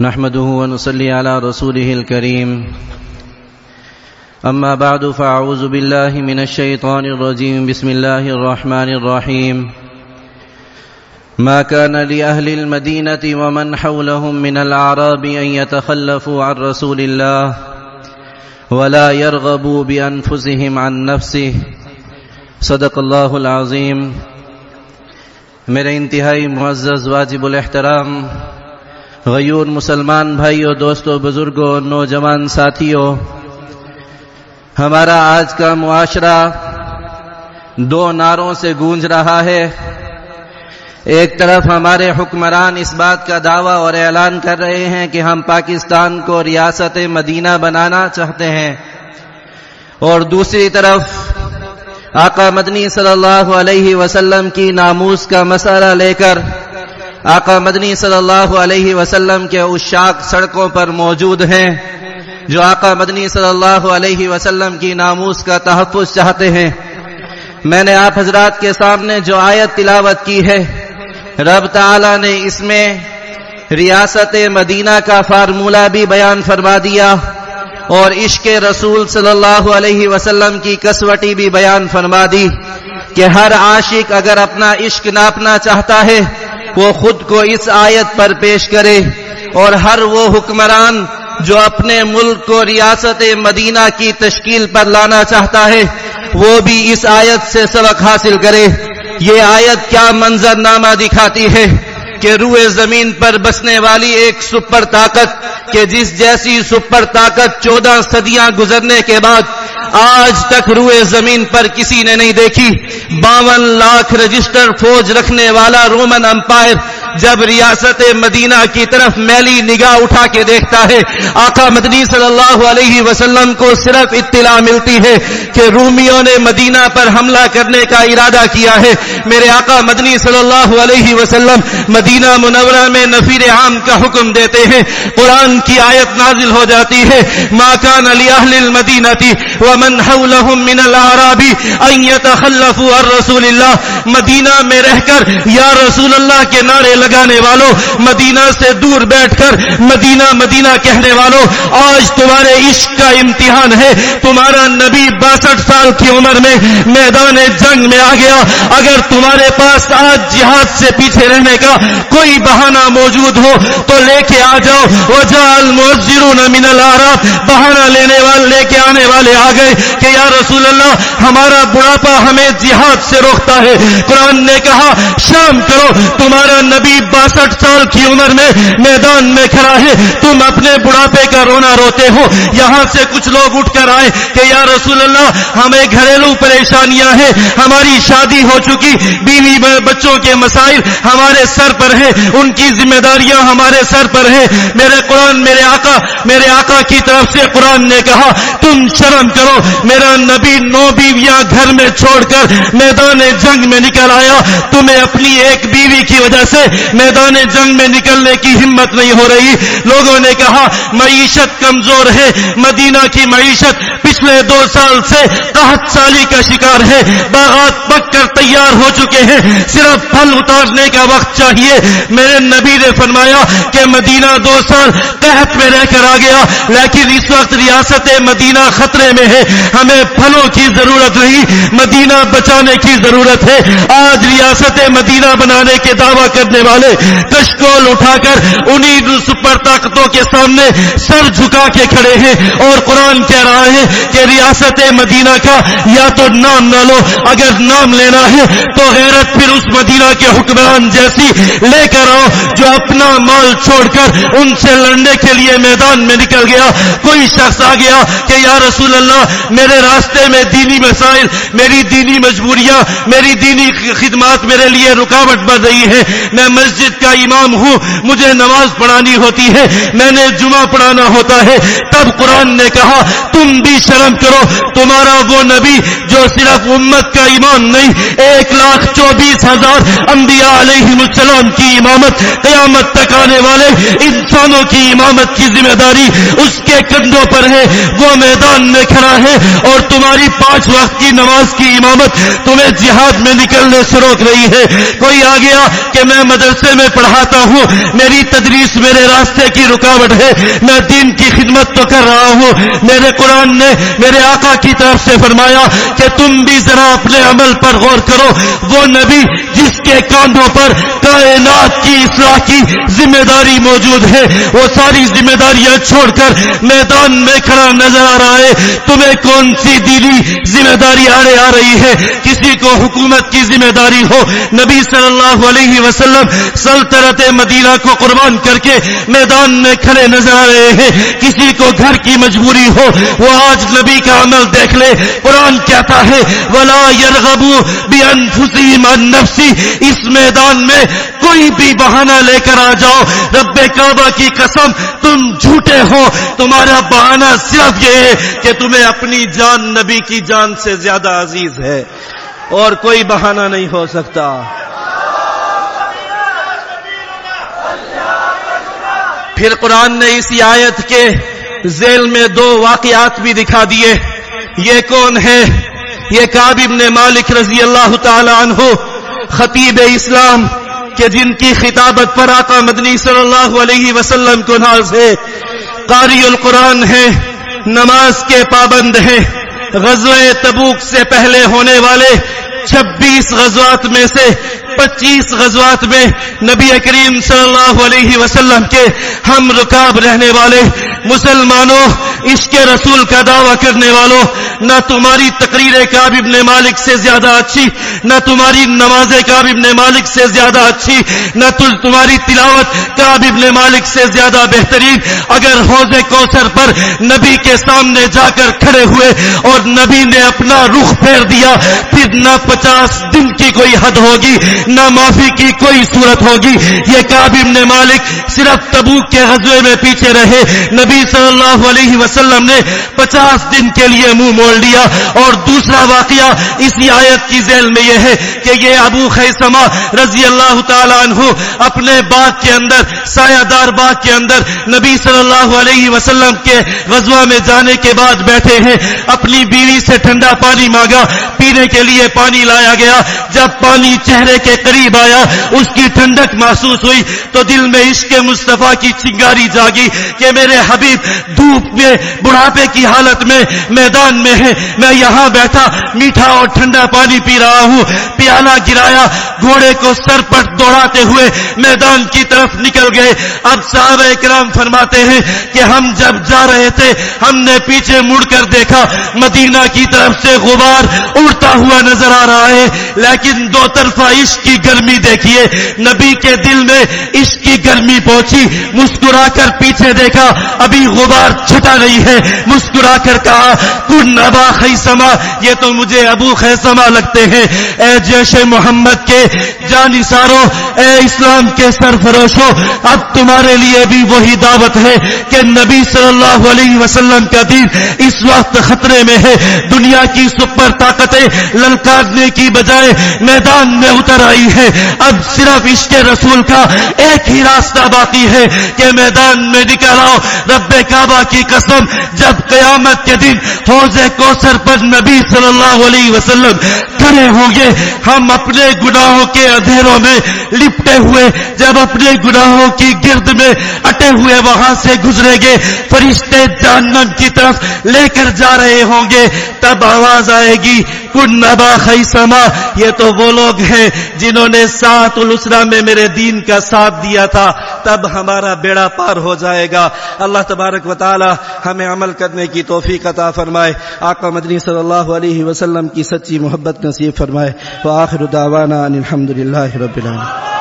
نحمده ونصلي على رسوله الكريم. أما بعد، فأعوذ بالله من الشيطان الرجيم. بسم الله الرحمن الرحيم. ما كان لأهل المدينة ومن حولهم من الأعراب أن يتخلفوا عن رسول الله ولا يرغبوا بأنفسهم عن نفسه. صدق اللہ العظیم میرے انتہائی معزز واجب الاحترام غیور مسلمان بھائیوں دوستوں بزرگوں نوجوان ساتھیوں ہمارا آج کا معاشرہ دو نعروں سے گونج رہا ہے۔ ایک طرف ہمارے حکمران اس بات کا دعویٰ اور اعلان کر رہے ہیں کہ ہم پاکستان کو ریاست مدینہ بنانا چاہتے ہیں۔ اور دوسری طرف آقا مدنی صلی اللہ علیہ وسلم کی ناموس کا مسئلہ لے کر آقا مدنی صلی اللہ علیہ وسلم کے اشاق سڑکوں پر موجود ہیں جو آقا مدنی صلی اللہ علیہ وسلم کی ناموس کا تحفظ چاہتے ہیں۔ میں نے آپ حضرات کے سامنے جو آیت تلاوت کی ہے، رب تعالی نے اس میں ریاست مدینہ کا فارمولہ بھی بیان فرما دیا اور عشق رسول صلی اللہ علیہ وسلم کی کسوٹی بھی بیان فرما دی کہ ہر عاشق اگر اپنا عشق ناپنا چاہتا ہے وہ خود کو اس آیت پر پیش کرے اور ہر وہ حکمران جو اپنے ملک کو ریاست مدینہ کی تشکیل پر لانا چاہتا ہے، وہ بھی اس آیت سے سبق حاصل کرے۔ یہ آیت کیا منظر نامہ دکھاتی ہے کہ روئے زمین پر بسنے والی ایک سپر طاقت، کہ جس جیسی سپر طاقت چودہ صدیاں گزرنے کے بعد آج تک روئے زمین پر کسی نے نہیں دیکھی، باون لاکھ رجسٹر فوج رکھنے والا رومن امپائر جب ریاست مدینہ کی طرف میلی نگاہ اٹھا کے دیکھتا ہے، آقا مدنی صلی اللہ علیہ وسلم کو صرف اطلاع ملتی ہے کہ رومیوں نے مدینہ پر حملہ کرنے کا ارادہ کیا ہے۔ میرے آقا مدنی صلی اللہ علیہ وسلم مدینہ منورہ میں نفیر عام کا حکم دیتے ہیں۔ قرآن کی آیت نازل ہو جاتی ہے، ما کان علی اہل المدینہ تھی ومن حولهم من العراب ان يتخلفوا عن رسول اللہ مدینہ میں رہ کر، یا رسول اللہ کے نعرے لگانے والوں مدینہ سے دور بیٹھ کر مدینہ مدینہ کہنے والوں آج تمہارے عشق کا امتحان ہے، تمہارا نبی باسٹھ سال کی عمر میں میدان جنگ میں آ گیا۔ اگر تمہارے پاس آج جہاد سے پیچھے رہنے کا کوئی بہانہ موجود ہو، تو لے کے آ جاؤ۔ وہ جال مزرون من العرب بہانہ لینے والے لے کے آنے والے آ گئے کہ یا رسول اللہ، ہمارا بڑھاپا ہمیں جہاد سے روکتا ہے۔ قرآن نے کہا، شام کرو، تمہارا نبی باسٹھ سال کی عمر میں میدان میں کھڑا ہے، تم اپنے بڑھاپے کا رونا روتے ہو۔ یہاں سے کچھ لوگ اٹھ کر آئے کہ یا رسول اللہ، ہمیں گھریلو پریشانیاں ہیں، ہماری شادی ہو چکی، بیوی بچوں کے مسائل ہمارے سر پر ہیں، ان کی ذمہ داریاں ہمارے سر پر ہیں۔ میرے قرآن، میرے آقا میرے آقا کی طرف سے قرآن نے کہا، تم شرم کرو، میرا نبی نو بیویاں گھر میں چھوڑ کر میدان جنگ میں نکل آیا۔ تمہیں اپنی ایک بیوی کی وجہ سے میدان جنگ میں نکلنے کی ہمت نہیں ہو رہی۔ لوگوں نے کہا، معیشت کمزور ہے۔ مدینہ کی معیشت پچھلے دو سال سے قحط سالی کا شکار ہے۔ باغات پک کر تیار ہو چکے ہیں۔ صرف پھل اتارنے کا وقت چاہیے۔ میرے نبی نے فرمایا کہ مدینہ دو سال قحط میں رہ کر آ گیا، لیکن اس وقت ریاست مدینہ خطرے میں ہے۔ ہمیں پھلوں کی ضرورت نہیں، مدینہ بچانے کی ضرورت ہے۔ آج ریاست مدینہ بنانے کے دعویٰ کرنے والے کشکول اٹھا کر انہیں سپر طاقتوں کے سامنے سر جھکا کے کھڑے ہیں اور قرآن کہہ رہا ہے کہ ریاست مدینہ کا یا تو نام نہ لو، اگر نام لینا ہے تو غیرت پھر اس مدینہ کے حکمران جیسی لے کر آؤ جو اپنا مال چھوڑ کر ان سے لڑنے کے لیے میدان میں نکل گیا۔ کوئی شخص آ گیا کہ یا رسول اللہ، میرے راستے میں دینی مسائل، میری دینی مجبوریاں، میری دینی خدمات میرے لیے رکاوٹ بن رہی ہے میں مسجد کا امام ہوں، مجھے نماز پڑھانی ہوتی ہے، میں نے جمعہ پڑھانا ہوتا ہے۔ تب قرآن نے کہا، تم بھی شرم کرو، تمہارا وہ نبی جو صرف امت کا امام نہیں، ایک لاکھ چوبیس ہزار انبیاء علیہ السلام کی امامت، قیامت تک آنے والے انسانوں کی امامت کی ذمہ داری اس کے کندھوں پر ہے۔ وہ میدان میں کھڑا ہے اور تمہاری پانچ وقت کی نماز کی امامت تمہیں جہاد میں نکلنے سے روک رہی ہے۔ کوئی آ گیا کہ میں مدرسے میں پڑھاتا ہوں، میری تدریس میرے راستے کی رکاوٹ ہے، میں دین کی خدمت تو کر رہا ہوں۔ میرے قرآن نے میرے آقا کی طرف سے فرمایا کہ تم بھی ذرا اپنے عمل پر غور کرو، وہ نبی جس کے کاندھوں پر کائنات کی اصلاح کی ذمہ داری موجود ہے۔ وہ ساری ذمہ داریاں چھوڑ کر میدان میں کھڑا نظر آ رہا ہے۔ تمہیں کون سی دینی ذمہ داری آڑے آ رہی ہے؟ کسی کو حکومت کی ذمہ داری ہو؟ نبی صلی اللہ علیہ وسلم سلطنت مدینہ کو قربان کر کے میدان میں کھڑے نظر آ رہے ہیں۔ کسی کو گھر کی مجبوری ہو؟ وہ آج نبی کا عمل دیکھ لے۔ قرآن کہتا ہے، ولا یرغبو بانفسہم عن نفسی اس میدان میں کوئی بھی بہانہ لے کر آ جاؤ، رب کعبہ کی قسم، تم جھوٹے ہو۔ تمہارا بہانہ صرف یہ ہے کہ تمہیں اپنی جان، نبی کی جان سے زیادہ عزیز ہے۔ اور کوئی بہانہ نہیں ہو سکتا۔ پھر قرآن نے اسی آیت کے ذیل میں دو واقعات بھی دکھا دیے۔ یہ کون ہے؟ یہ کاب ابن مالک رضی اللہ تعالی عنہ خطیب اسلام کہ جن کی خطابت پر آقا مدنی صلی اللہ علیہ وسلم کو ناز ہے، قاری القرآن ہے نماز کے پابند ہیں۔ غزوہ تبوک سے پہلے ہونے والے چھبیس غزوات میں سے پچیس غزوات میں نبی کریم صلی اللہ علیہ وسلم کے ہم رکاب رہنے والے مسلمانوں اس کے رسول کا دعویٰ کرنے والوں، نہ تمہاری تقریر کاب ابن مالک سے زیادہ اچھی، نہ تمہاری نماز کاب ابن مالک سے زیادہ اچھی، نہ تمہاری تلاوت کاب ابن مالک سے زیادہ بہترین۔ اگر حوض کوثر پر نبی کے سامنے جا کر کھڑے ہوئے اور نبی نے اپنا رخ پھیر دیا، پھر نہ پچاس دن کی کوئی حد ہوگی، نہ معافی کی کوئی صورت ہوگی۔ یہ کاب ابن مالک صرف تبوک کے غزوے میں پیچھے رہے۔ نبی صلی اللہ علیہ وسلم نے پچاس دن کے لیے منہ موڑ لیا اور دوسرا واقعہ اسی آیت کی ذیل میں یہ ہے کہ یہ ابو خیسما رضی اللہ تعالیٰ عنہ اپنے باغ کے اندر سایہ دار باغ کے اندر نبی صلی اللہ علیہ وسلم کے غزوہ میں جانے کے بعد بیٹھے ہیں۔ اپنی بیوی سے ٹھنڈا پانی مانگا، پینے کے لیے پانی لایا گیا۔ جب پانی چہرے کے قریب آیا، اس کی ٹھنڈک محسوس ہوئی تو دل میں عشق مصطفیٰ کی چنگاری جاگی کہ میرے حبیب دھوپ میں بڑھاپے کی حالت میں میدان میں ہے۔ میں یہاں بیٹھا، میٹھا اور ٹھنڈا پانی پی رہا ہوں۔ پیالہ گرایا، گھوڑے کو سر پر دوڑاتے ہوئے میدان کی طرف نکل گئے۔ اب صاحب کرام فرماتے ہیں کہ ہم جب جا رہے تھے، ہم نے پیچھے مڑ کر دیکھا، مدینہ کی طرف سے غبار اڑتا ہوا نظر آ رہا ہے۔ لیکن دو طرفہ عشق کی گرمی دیکھیے۔ نبی کے دل میں عشق کی گرمی پہنچی، مسکرا کر پیچھے دیکھا، ابھی غبار چھٹا نہیں ہے، مسکرا کر کہا، کن ابا خیسما یہ تو مجھے ابو خیسما لگتے ہیں۔ اے جیش محمد کے جانساروں اے اسلام کے سرفروشوں، اب تمہارے لیے بھی وہی دعوت ہے کہ نبی صلی اللہ علیہ وسلم کا دین اس وقت خطرے میں ہے۔ دنیا کی سپر طاقتیں للکارنے کی بجائے میدان میں اتر آئی ہے اب صرف اس کے رسول کا ایک ہی راستہ باقی ہے کہ میدان میں نکل آؤ۔ رب کعبہ کی قسم جب قیامت کے دن حوض کوثر پر نبی صلی اللہ علیہ وسلم کھڑے ہوں گے، ہم اپنے گناہوں کے اندھیروں میں لپٹے ہوئے، جب اپنے گناہوں کی گرد میں اٹے ہوئے وہاں سے گزرے گے، فرشتے جہنم کی طرف لے کر جا رہے ہوں گے، تب آواز آئے گی، کن نبا خیسما یہ تو وہ لوگ ہیں جنہوں نے سات السرا میں میرے دین کا ساتھ دیا تھا۔ تب ہمارا بیڑا پار ہو جائے گا۔ اللہ تبارک و تعالی ہمیں عمل کرنے کی توفیق عطا فرمائے۔ آقا مدنی صلی اللہ علیہ وسلم کی سچی محبت نصیب فرمائے۔ وآخر دعوانا ان الحمدللہ رب العالمین۔